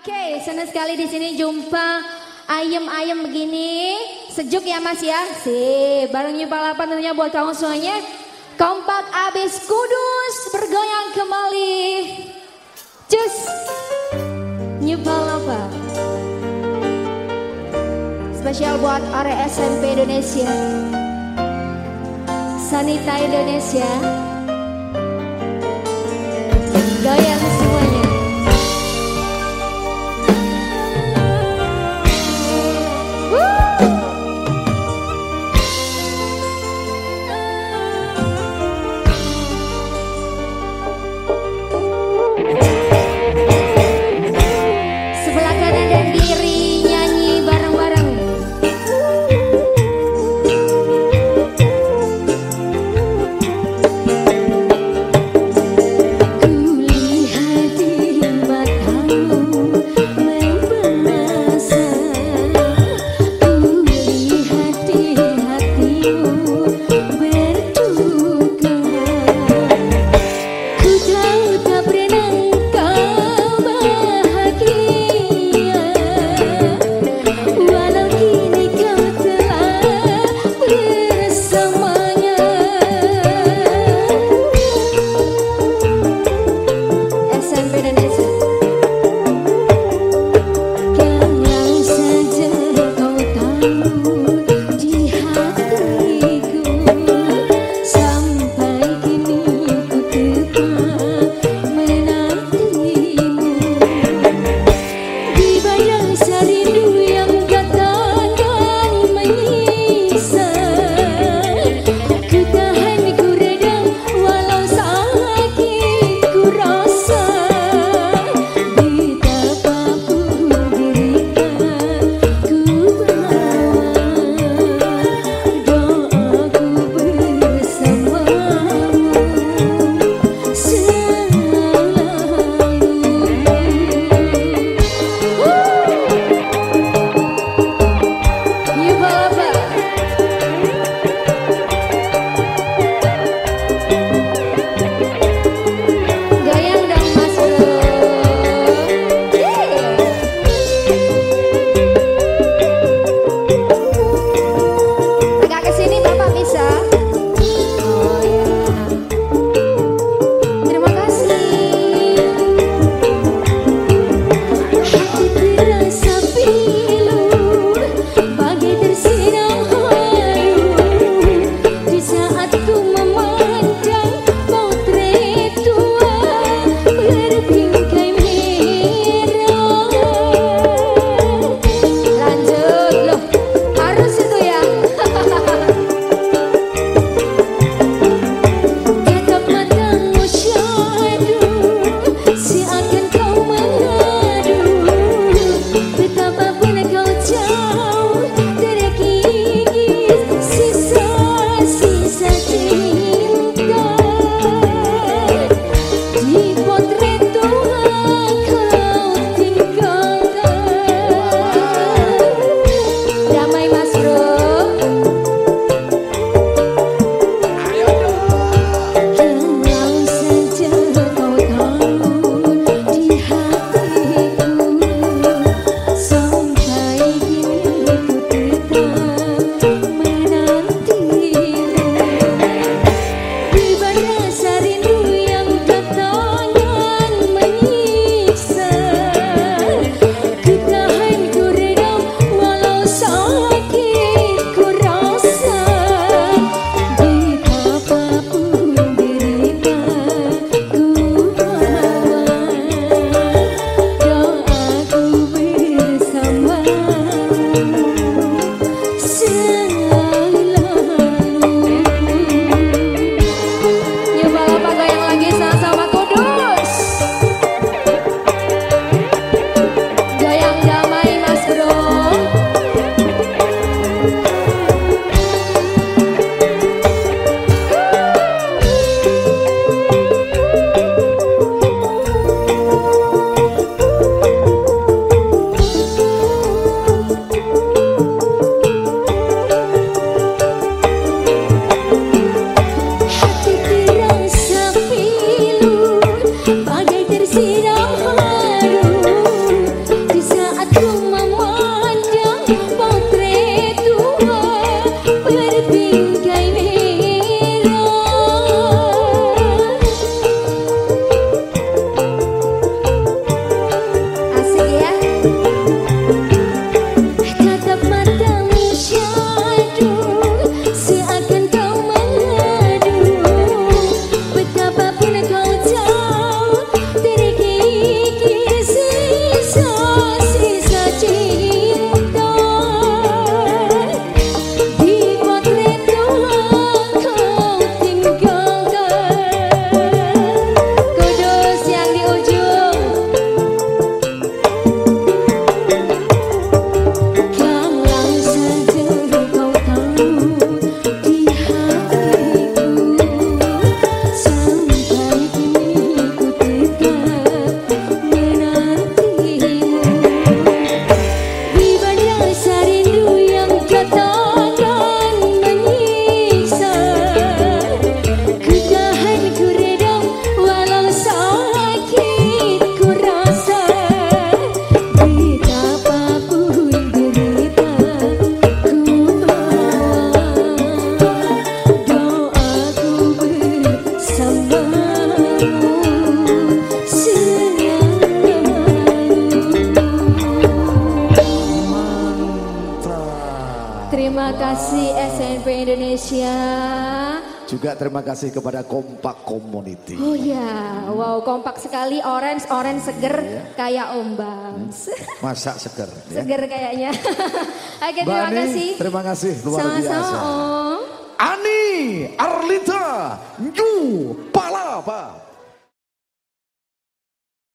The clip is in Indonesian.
Oke, senang sekali di sini jumpa ayam-ayam begini. Sejuk ya Mas ya? Sip, bareng New Palapan tentunya buat kamu semuanya. Kompak abis kudus bergoyang kembali. Cus. New Palapan. Spesial buat area SMP Indonesia. Sanita Indonesia. Kasih SNP Indonesia. Juga terima kasih kepada Kompak Community. Oh ya, wow kompak sekali orange orange seger iya. kayak ombak. Masak seger. Ya. Seger kayaknya. Oke terima Bani, kasih. Terima kasih luar Sama -sama, biasa. Om. Ani Arlita New Palapa.